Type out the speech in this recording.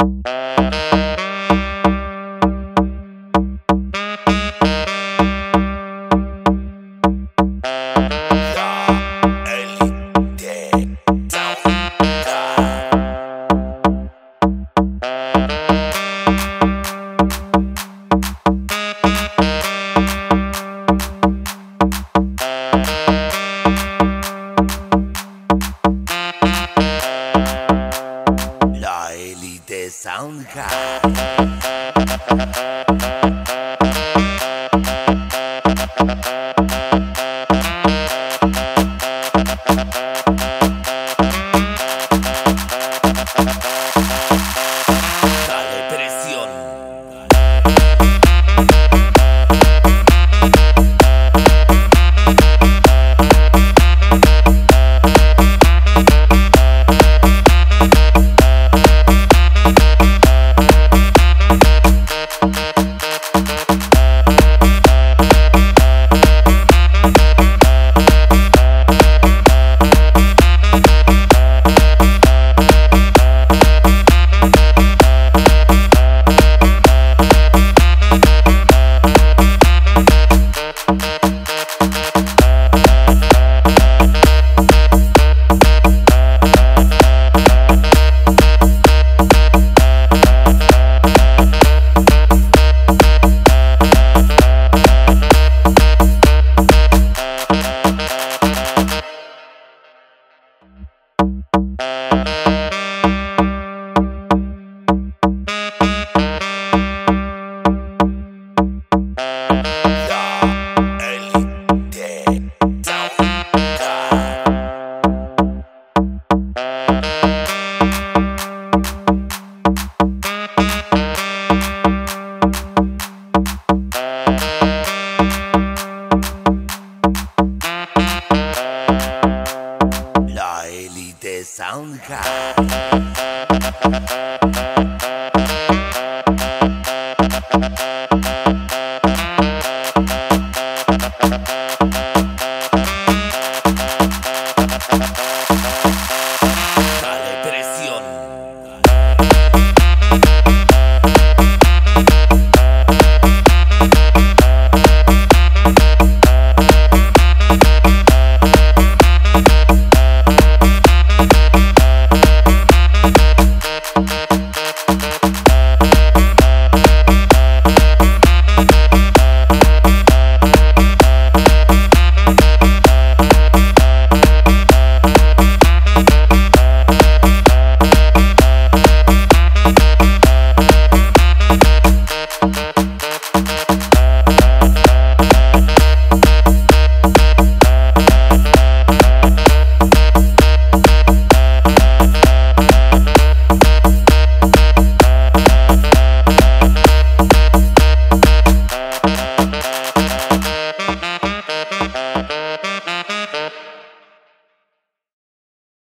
La Soundcard. La Élite Soundcard.